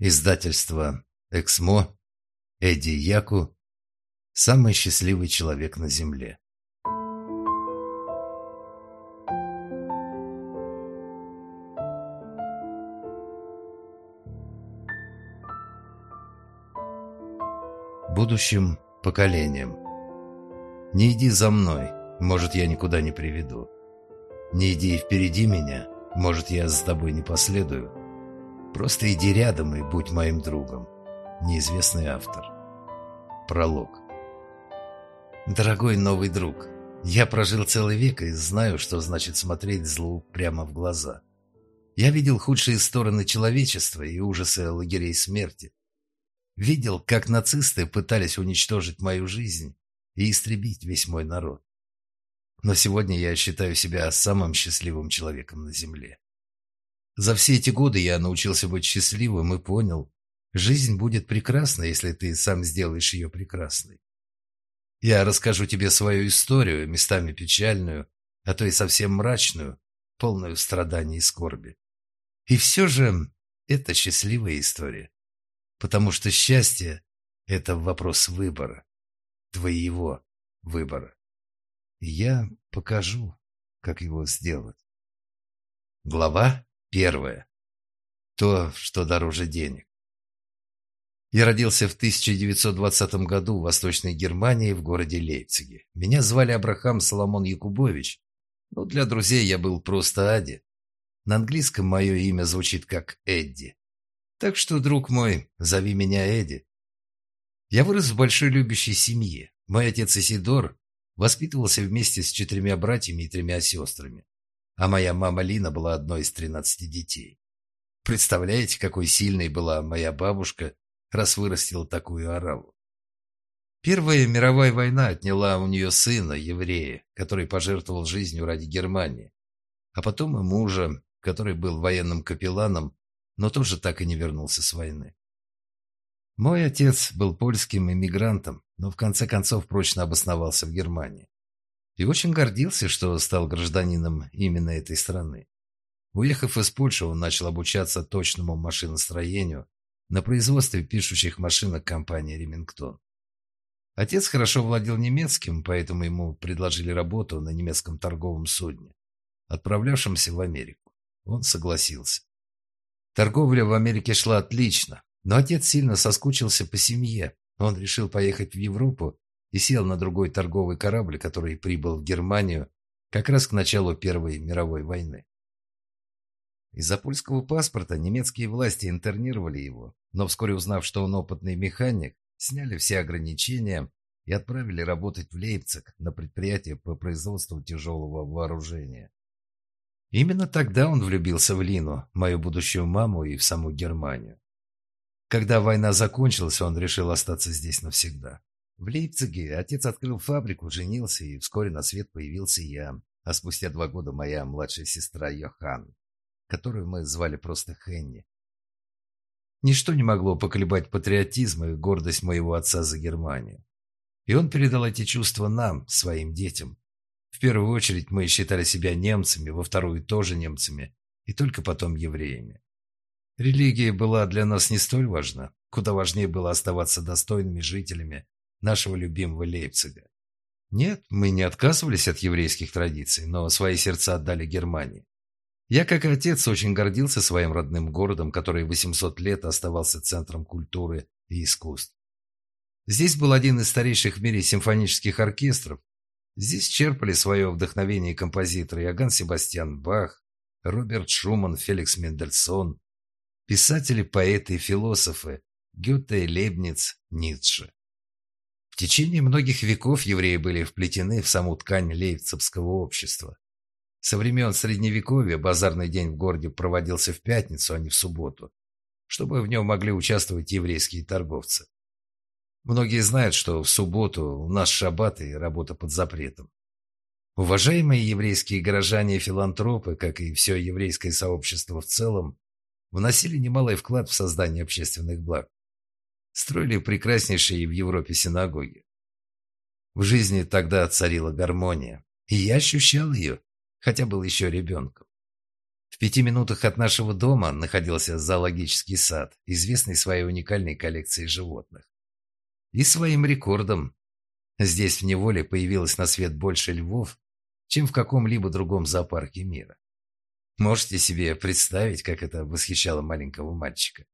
Издательство «Эксмо», Эдди Яку, самый счастливый человек на Земле. Будущим поколением. Не иди за мной, может, я никуда не приведу. Не иди впереди меня, может, я за тобой не последую. Просто иди рядом и будь моим другом. Неизвестный автор. Пролог. Дорогой новый друг, я прожил целый век и знаю, что значит смотреть злу прямо в глаза. Я видел худшие стороны человечества и ужасы лагерей смерти. Видел, как нацисты пытались уничтожить мою жизнь и истребить весь мой народ. Но сегодня я считаю себя самым счастливым человеком на Земле. За все эти годы я научился быть счастливым и понял, жизнь будет прекрасна, если ты сам сделаешь ее прекрасной. Я расскажу тебе свою историю, местами печальную, а то и совсем мрачную, полную страданий и скорби. И все же это счастливая история, потому что счастье – это вопрос выбора, твоего выбора и я покажу, как его сделать. Глава первая. То, что дороже денег. Я родился в 1920 году в Восточной Германии в городе Лейпциге. Меня звали Абрахам Соломон Якубович, но для друзей я был просто Ади. На английском мое имя звучит как Эдди. Так что, друг мой, зови меня Эдди. Я вырос в большой любящей семье. Мой отец Исидор Воспитывался вместе с четырьмя братьями и тремя сестрами. А моя мама Лина была одной из тринадцати детей. Представляете, какой сильной была моя бабушка, раз вырастила такую ораву. Первая мировая война отняла у нее сына, еврея, который пожертвовал жизнью ради Германии, а потом и мужа, который был военным капелланом, но тоже так и не вернулся с войны. Мой отец был польским иммигрантом, но в конце концов прочно обосновался в Германии. И очень гордился, что стал гражданином именно этой страны. Уехав из Польши, он начал обучаться точному машиностроению на производстве пишущих машинок компании «Ремингтон». Отец хорошо владел немецким, поэтому ему предложили работу на немецком торговом судне, отправлявшемся в Америку. Он согласился. Торговля в Америке шла отлично, но отец сильно соскучился по семье. Он решил поехать в Европу и сел на другой торговый корабль, который прибыл в Германию как раз к началу Первой мировой войны. Из-за польского паспорта немецкие власти интернировали его, но вскоре узнав, что он опытный механик, сняли все ограничения и отправили работать в Лейпциг на предприятие по производству тяжелого вооружения. Именно тогда он влюбился в Лину, мою будущую маму и в саму Германию. Когда война закончилась, он решил остаться здесь навсегда. В Лейпциге отец открыл фабрику, женился, и вскоре на свет появился я, а спустя два года моя младшая сестра Йохан, которую мы звали просто Хенни. Ничто не могло поколебать патриотизм и гордость моего отца за Германию. И он передал эти чувства нам, своим детям. В первую очередь мы считали себя немцами, во вторую тоже немцами, и только потом евреями. Религия была для нас не столь важна, куда важнее было оставаться достойными жителями нашего любимого Лейпцига. Нет, мы не отказывались от еврейских традиций, но свои сердца отдали Германии. Я, как отец, очень гордился своим родным городом, который 800 лет оставался центром культуры и искусств. Здесь был один из старейших в мире симфонических оркестров. Здесь черпали свое вдохновение композиторы Иоганн Себастьян Бах, Роберт Шуман, Феликс Мендельсон, Писатели, поэты и философы Гёте, Лейбниц, Ницше. В течение многих веков евреи были вплетены в саму ткань лейпцигского общества. Со времен Средневековья базарный день в городе проводился в пятницу, а не в субботу, чтобы в нем могли участвовать еврейские торговцы. Многие знают, что в субботу у нас шаббат и работа под запретом. Уважаемые еврейские горожане и филантропы, как и все еврейское сообщество в целом, вносили немалый вклад в создание общественных благ. Строили прекраснейшие в Европе синагоги. В жизни тогда царила гармония, и я ощущал ее, хотя был еще ребенком. В пяти минутах от нашего дома находился зоологический сад, известный своей уникальной коллекцией животных. И своим рекордом. Здесь в неволе появилось на свет больше львов, чем в каком-либо другом зоопарке мира. Можете себе представить, как это восхищало маленького мальчика?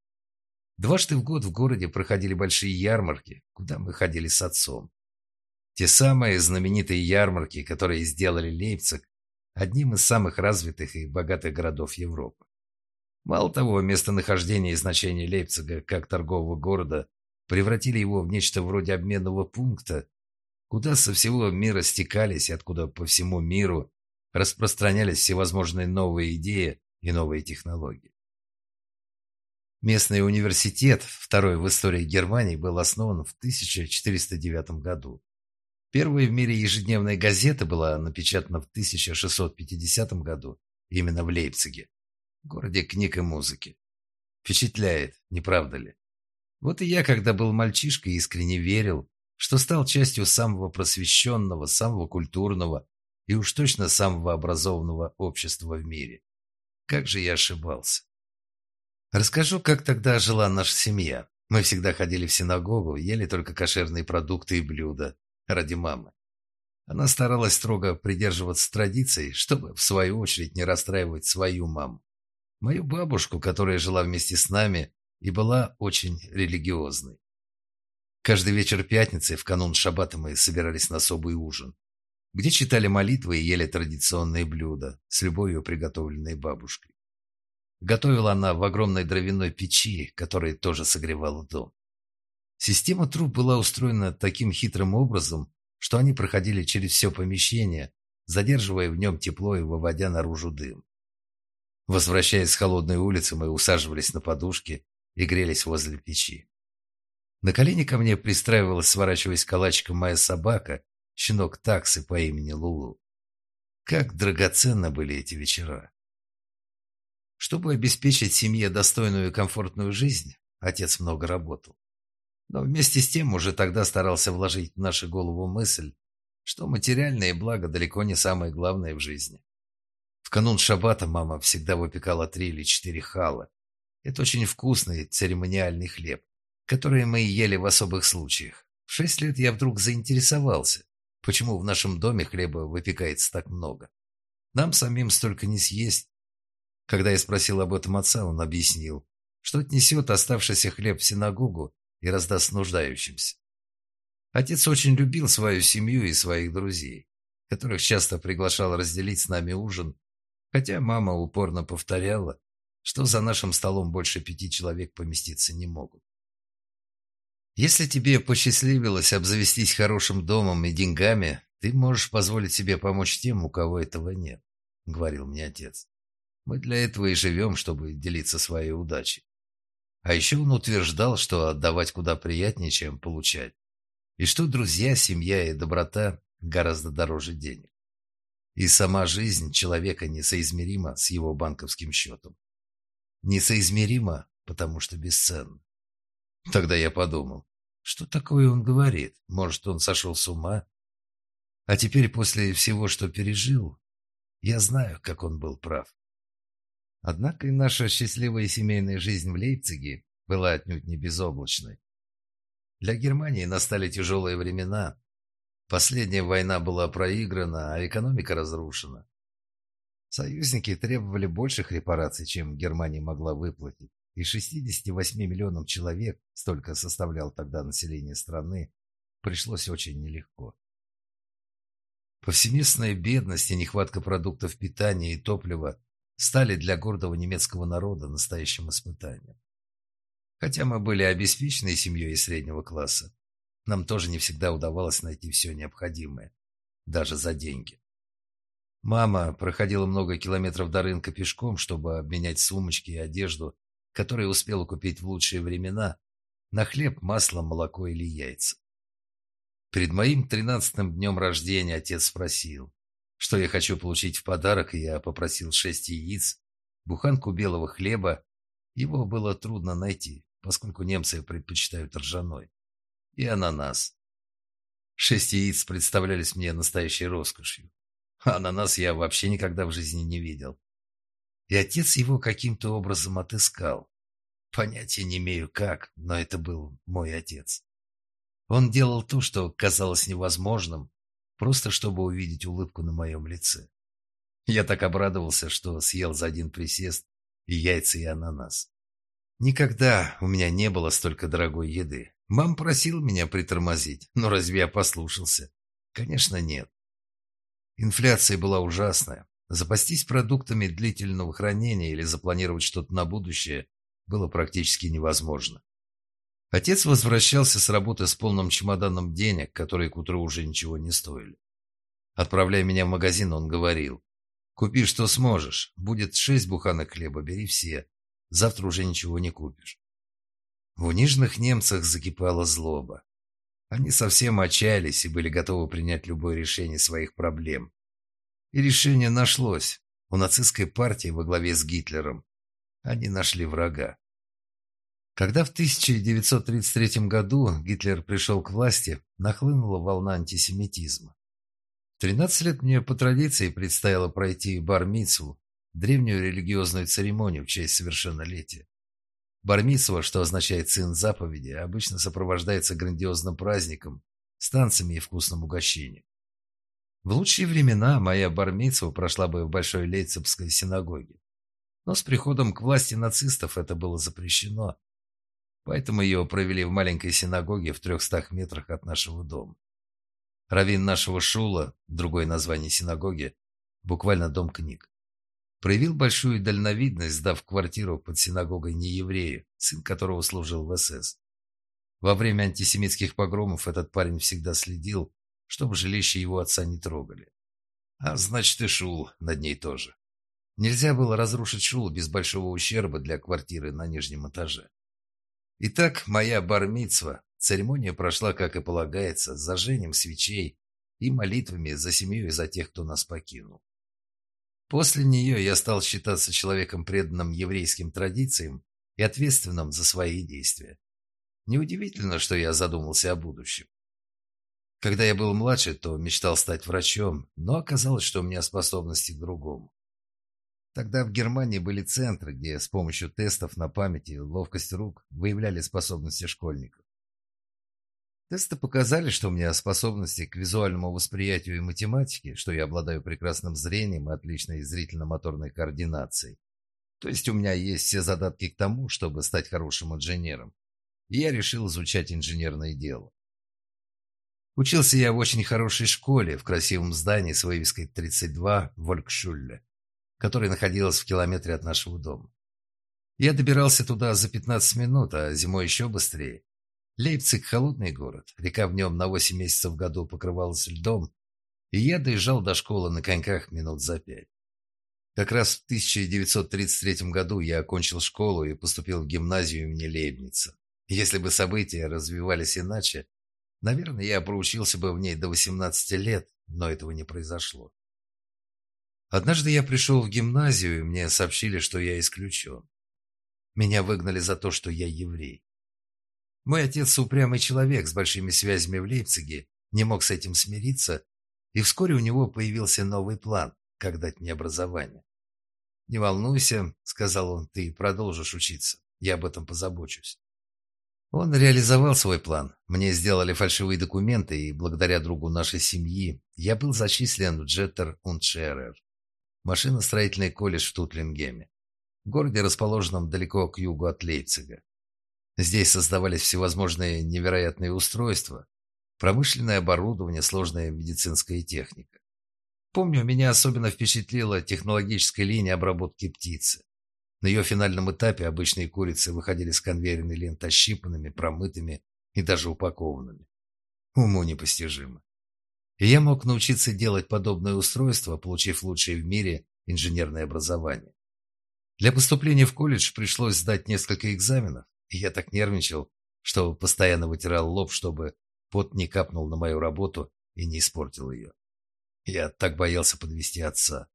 Дважды в год в городе проходили большие ярмарки, куда мы ходили с отцом. Те самые знаменитые ярмарки, которые сделали Лейпциг одним из самых развитых и богатых городов Европы. Мало того, местонахождение и значение Лейпцига как торгового города превратили его в нечто вроде обменного пункта, куда со всего мира стекались и откуда по всему миру распространялись всевозможные новые идеи и новые технологии. Местный университет, второй в истории Германии, был основан в 1409 году. Первая в мире ежедневная газета была напечатана в 1650 году, именно в Лейпциге, городе книг и музыки. Впечатляет, не правда ли? Вот и я, когда был мальчишкой, искренне верил, что стал частью самого просвещенного, самого культурного и уж точно самого образованного общества в мире. Как же я ошибался. Расскажу, как тогда жила наша семья. Мы всегда ходили в синагогу, ели только кошерные продукты и блюда, ради мамы. Она старалась строго придерживаться традиций, чтобы, в свою очередь, не расстраивать свою маму. Мою бабушку, которая жила вместе с нами и была очень религиозной. Каждый вечер пятницы в канун шаббата мы собирались на особый ужин, где читали молитвы и ели традиционные блюда, с любовью приготовленные бабушкой. Готовила она в огромной дровяной печи, которая тоже согревала дом. Система труб была устроена таким хитрым образом, что они проходили через все помещение, задерживая в нем тепло и выводя наружу дым. Возвращаясь с холодной улицы, мы усаживались на подушки и грелись возле печи. На колени ко мне пристраивалась, сворачиваясь калачиком, моя собака, щенок таксы по имени Лулу. Как драгоценно были эти вечера. Чтобы обеспечить семье достойную и комфортную жизнь, отец много работал. Но вместе с тем уже тогда старался вложить в нашу голову мысль, что материальные блага далеко не самое главное в жизни. В канун шаббата мама всегда выпекала три или четыре хала. Это очень вкусный церемониальный хлеб, который мы ели в особых случаях. В шесть лет я вдруг заинтересовался, почему в нашем доме хлеба выпекается так много. Нам самим столько не съесть. Когда я спросил об этом отца, он объяснил, что отнесет оставшийся хлеб в синагогу и раздаст нуждающимся. Отец очень любил свою семью и своих друзей, которых часто приглашал разделить с нами ужин, хотя мама упорно повторяла, что за нашим столом больше пяти человек поместиться не могут. Если тебе посчастливилось обзавестись хорошим домом и деньгами, ты можешь позволить себе помочь тем, у кого этого нет, говорил мне отец. Мы для этого и живем, чтобы делиться своей удачей. А еще он утверждал, что отдавать куда приятнее, чем получать. И что друзья, семья и доброта гораздо дороже денег. И сама жизнь человека несоизмерима с его банковским счетом. Несоизмерима, потому что бесценна. Тогда я подумал, что такое он говорит? Может, он сошел с ума? А теперь, после всего, что пережил, я знаю, как он был прав. Однако и наша счастливая семейная жизнь в Лейпциге была отнюдь не безоблачной. Для Германии настали тяжелые времена. Последняя война была проиграна, а экономика разрушена. Союзники требовали больших репараций, чем Германия могла выплатить, и 68 миллионам человек, столько составлял тогда население страны, пришлось очень нелегко. Повсеместная бедность и нехватка продуктов питания и топлива стали для гордого немецкого народа настоящим испытанием. Хотя мы были обеспечены семьей из среднего класса, нам тоже не всегда удавалось найти все необходимое, даже за деньги. Мама проходила много километров до рынка пешком, чтобы обменять сумочки и одежду, которые успела купить в лучшие времена, на хлеб, масло, молоко или яйца. Перед моим тринадцатым днем рождения отец спросил, что я хочу получить в подарок, я попросил шесть яиц, буханку белого хлеба. Его было трудно найти, поскольку немцы предпочитают ржаной. И ананас. Шесть яиц представлялись мне настоящей роскошью. Ананас я вообще никогда в жизни не видел. И отец его каким-то образом отыскал. Понятия не имею как, но это был мой отец. Он делал то, что казалось невозможным, просто чтобы увидеть улыбку на моем лице. Я так обрадовался, что съел за один присест и яйца, и ананас. Никогда у меня не было столько дорогой еды. Мам просил меня притормозить, но разве я послушался? Конечно, нет. Инфляция была ужасная. Запастись продуктами длительного хранения или запланировать что-то на будущее было практически невозможно. Отец возвращался с работы с полным чемоданом денег, которые к утру уже ничего не стоили. Отправляя меня в магазин, он говорил, «Купи, что сможешь. Будет шесть буханок хлеба, бери все. Завтра уже ничего не купишь». В униженных немцах закипала злоба. Они совсем отчаялись и были готовы принять любое решение своих проблем. И решение нашлось. У нацистской партии во главе с Гитлером они нашли врага. Когда в 1933 году Гитлер пришел к власти, нахлынула волна антисемитизма. В 13 лет мне по традиции предстояло пройти бар-мицву, древнюю религиозную церемонию в честь совершеннолетия. Бармицва, что означает «сын заповеди», обычно сопровождается грандиозным праздником, с и вкусным угощением. В лучшие времена моя бармицва прошла бы в Большой Лейцепской синагоге. Но с приходом к власти нацистов это было запрещено. Поэтому ее провели в маленькой синагоге в трехстах метрах от нашего дома. Равин нашего Шула, другое название синагоги, буквально дом книг проявил большую дальновидность, сдав квартиру под синагогой нееврею, сын которого служил в СС. Во время антисемитских погромов этот парень всегда следил, чтобы жилище его отца не трогали. А значит и шул над ней тоже. Нельзя было разрушить шул без большого ущерба для квартиры на нижнем этаже. Итак, моя бармицва, церемония прошла, как и полагается, с зажжением свечей и молитвами за семью и за тех, кто нас покинул. После нее я стал считаться человеком, преданным еврейским традициям и ответственным за свои действия. Неудивительно, что я задумался о будущем. Когда я был младше, то мечтал стать врачом, но оказалось, что у меня способности к другому. Тогда в Германии были центры, где с помощью тестов на память и ловкость рук выявляли способности школьников. Тесты показали, что у меня способности к визуальному восприятию и математике, что я обладаю прекрасным зрением и отличной зрительно-моторной координацией. То есть у меня есть все задатки к тому, чтобы стать хорошим инженером. И я решил изучать инженерное дело. Учился я в очень хорошей школе, в красивом здании с вывеской 32 Волькшулле, которая находилась в километре от нашего дома. Я добирался туда за 15 минут, а зимой еще быстрее. Лейпциг – холодный город, река в нем на 8 месяцев в году покрывалась льдом, и я доезжал до школы на коньках минут за пять. Как раз в 1933 году я окончил школу и поступил в гимназию имени Лейбница. Если бы события развивались иначе, наверное, я проучился бы в ней до 18 лет, но этого не произошло. Однажды я пришел в гимназию, и мне сообщили, что я исключен. Меня выгнали за то, что я еврей. Мой отец упрямый человек с большими связями в Лейпциге, не мог с этим смириться, и вскоре у него появился новый план, как дать мне образование. «Не волнуйся», — сказал он, — «ты продолжишь учиться, я об этом позабочусь». Он реализовал свой план. Мне сделали фальшивые документы, и благодаря другу нашей семьи я был зачислен в Джеттер Scherer, машиностроительный колледж в Тутлингеме, городе, расположенном далеко к югу от Лейпцига. Здесь создавались всевозможные невероятные устройства, промышленное оборудование, сложная медицинская техника. Помню, меня особенно впечатлила технологическая линия обработки птицы. На ее финальном этапе обычные курицы выходили с конвейерной ленты ощипанными, промытыми и даже упакованными. Уму непостижимо. И я мог научиться делать подобное устройство, получив лучшее в мире инженерное образование. Для поступления в колледж пришлось сдать несколько экзаменов, и я так нервничал, что постоянно вытирал лоб, чтобы пот не капнул на мою работу и не испортил ее. Я так боялся подвести отца.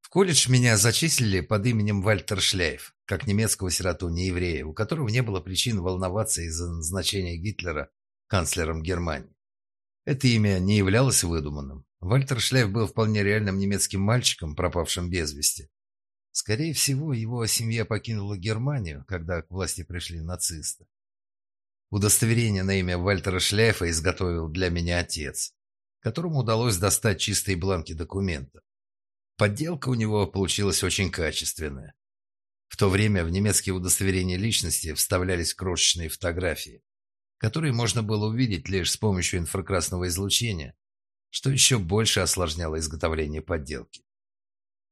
В колледж меня зачислили под именем Вальтер Шляйф, как немецкого сироту-нееврея, у которого не было причин волноваться из-за назначения Гитлера канцлером Германии. Это имя не являлось выдуманным. Вальтер Шляйф был вполне реальным немецким мальчиком, пропавшим без вести. Скорее всего, его семья покинула Германию, когда к власти пришли нацисты. Удостоверение на имя Вальтера Шляйфа изготовил для меня отец, которому удалось достать чистые бланки документа. Подделка у него получилась очень качественная. В то время в немецкие удостоверения личности вставлялись крошечные фотографии, которые можно было увидеть лишь с помощью инфракрасного излучения, что еще больше осложняло изготовление подделки.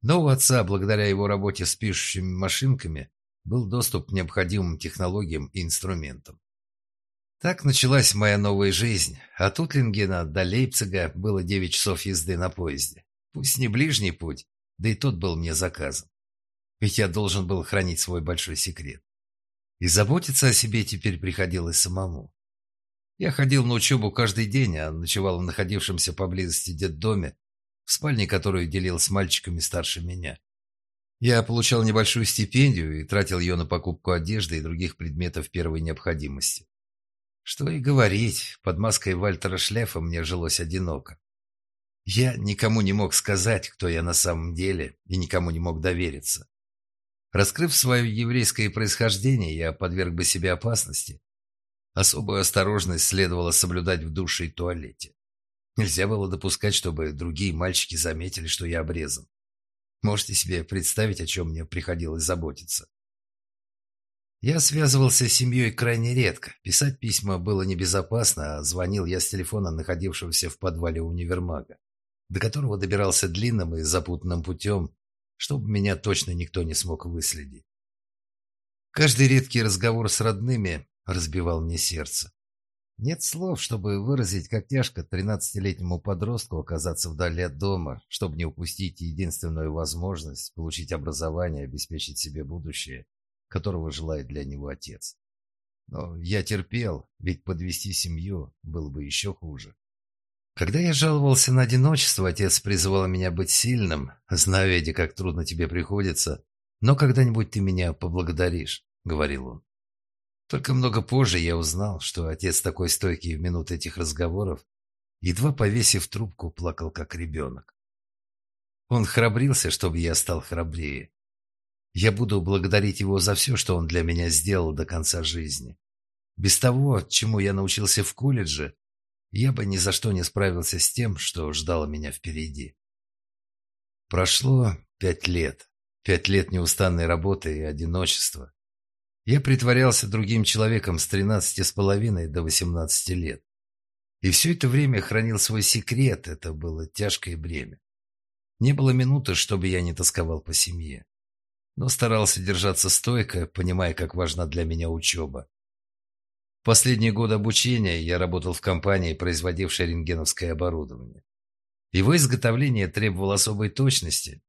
Но у отца, благодаря его работе с пишущими машинками, был доступ к необходимым технологиям и инструментам. Так началась моя новая жизнь. От Утлингена до Лейпцига было 9 часов езды на поезде. Пусть не ближний путь, да и тот был мне заказан. Ведь я должен был хранить свой большой секрет. И заботиться о себе теперь приходилось самому. Я ходил на учебу каждый день, а ночевал в находившемся поблизости детдоме, в спальне которую делил с мальчиками старше меня. Я получал небольшую стипендию и тратил ее на покупку одежды и других предметов первой необходимости. Что и говорить, под маской Вальтера Шляфа мне жилось одиноко. Я никому не мог сказать, кто я на самом деле, и никому не мог довериться. Раскрыв свое еврейское происхождение, я подверг бы себе опасности. Особую осторожность следовало соблюдать в душе и туалете. Нельзя было допускать, чтобы другие мальчики заметили, что я обрезан. Можете себе представить, о чем мне приходилось заботиться. Я связывался с семьей крайне редко. Писать письма было небезопасно, а звонил я с телефона, находившегося в подвале универмага, до которого добирался длинным и запутанным путем, чтобы меня точно никто не смог выследить. Каждый редкий разговор с родными разбивал мне сердце. Нет слов, чтобы выразить, как тяжко тринадцатилетнему подростку оказаться вдали от дома, чтобы не упустить единственную возможность получить образование и обеспечить себе будущее которого желает для него отец. Но я терпел, ведь подвести семью было бы еще хуже. Когда я жаловался на одиночество, отец призывал меня быть сильным, зная, Эдди, как трудно тебе приходится, но когда-нибудь ты меня поблагодаришь, — говорил он. Только много позже я узнал, что отец такой стойкий в минуты этих разговоров, едва повесив трубку, плакал как ребенок. Он храбрился, чтобы я стал храбрее. Я буду благодарить его за все, что он для меня сделал до конца жизни. Без того, чему я научился в колледже, я бы ни за что не справился с тем, что ждало меня впереди. Прошло пять лет. Пять лет неустанной работы и одиночества. Я притворялся другим человеком с тринадцати с половиной до восемнадцати лет. И все это время хранил свой секрет, это было тяжкое бремя. Не было минуты, чтобы я не тосковал по семье но старался держаться стойко, понимая, как важна для меня учеба. Последние годы обучения я работал в компании, производившей рентгеновское оборудование. Его изготовление требовало особой точности.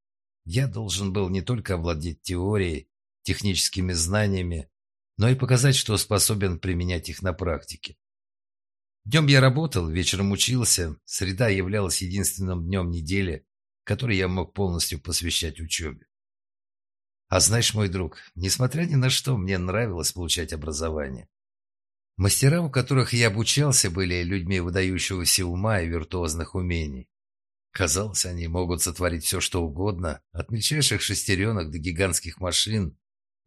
Я должен был не только овладеть теорией, техническими знаниями, но и показать, что способен применять их на практике. Днем я работал, вечером учился, среда являлась единственным днем недели, который я мог полностью посвящать учебе. А знаешь, мой друг, несмотря ни на что, мне нравилось получать образование. Мастера, у которых я обучался, были людьми выдающегося ума и виртуозных умений. Казалось, они могут сотворить все, что угодно, от мельчайших шестеренок до гигантских машин,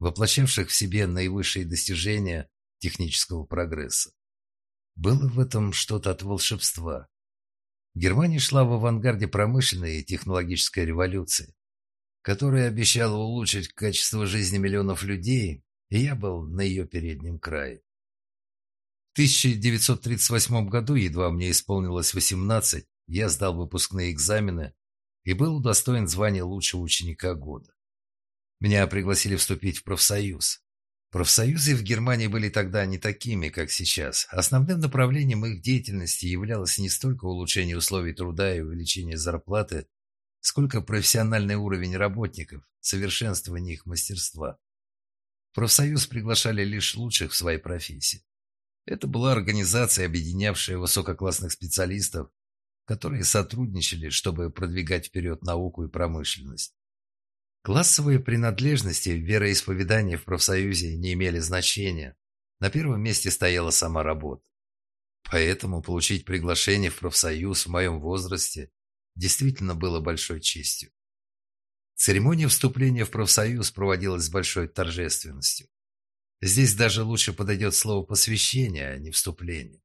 воплощавших в себе наивысшие достижения технического прогресса. Было в этом что-то от волшебства. Германия шла в авангарде промышленной и технологической революции которая обещала улучшить качество жизни миллионов людей, и я был на ее переднем крае. В 1938 году, едва мне исполнилось 18, я сдал выпускные экзамены и был удостоен звания лучшего ученика года. Меня пригласили вступить в профсоюз. Профсоюзы в Германии были тогда не такими, как сейчас. Основным направлением их деятельности являлось не столько улучшение условий труда и увеличение зарплаты, сколько профессиональный уровень работников, совершенствование их мастерства. профсоюз приглашали лишь лучших в своей профессии. Это была организация, объединявшая высококлассных специалистов, которые сотрудничали, чтобы продвигать вперед науку и промышленность. Классовые принадлежности, вероисповедания в профсоюзе не имели значения. На первом месте стояла сама работа. Поэтому получить приглашение в профсоюз в моем возрасте действительно было большой честью. Церемония вступления в профсоюз проводилась с большой торжественностью. Здесь даже лучше подойдет слово «посвящение», а не «вступление».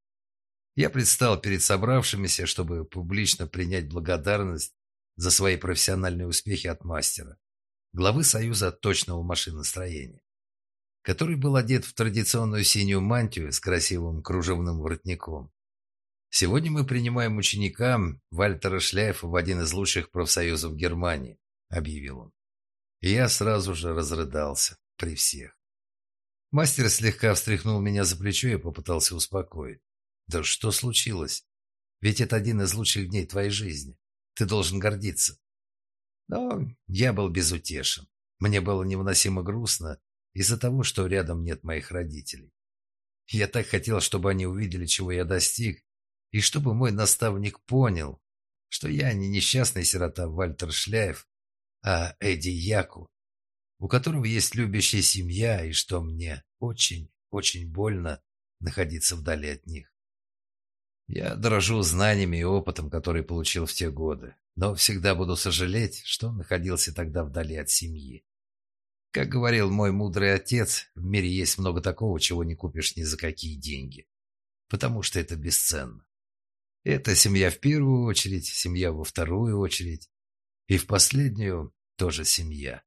Я предстал перед собравшимися, чтобы публично принять благодарность за свои профессиональные успехи от мастера, главы Союза точного машиностроения, который был одет в традиционную синюю мантию с красивым кружевным воротником. Сегодня мы принимаем ученика Вальтера Шляйфа в один из лучших профсоюзов Германии, объявил он. И я сразу же разрыдался при всех. Мастер слегка встряхнул меня за плечо и попытался успокоить. «Да что случилось? Ведь это один из лучших дней твоей жизни. Ты должен гордиться». Но я был безутешен. Мне было невыносимо грустно из-за того, что рядом нет моих родителей. Я так хотел, чтобы они увидели, чего я достиг, и чтобы мой наставник понял, что я не несчастный сирота Вальтер Шляев, а Эдди Яку, у которого есть любящая семья, и что мне очень, очень больно находиться вдали от них. Я дорожу знаниями и опытом, который получил в те годы, но всегда буду сожалеть, что находился тогда вдали от семьи. Как говорил мой мудрый отец, в мире есть много такого, чего не купишь ни за какие деньги, потому что это бесценно. Это семья в первую очередь, семья во вторую очередь, и в последнюю тоже семья.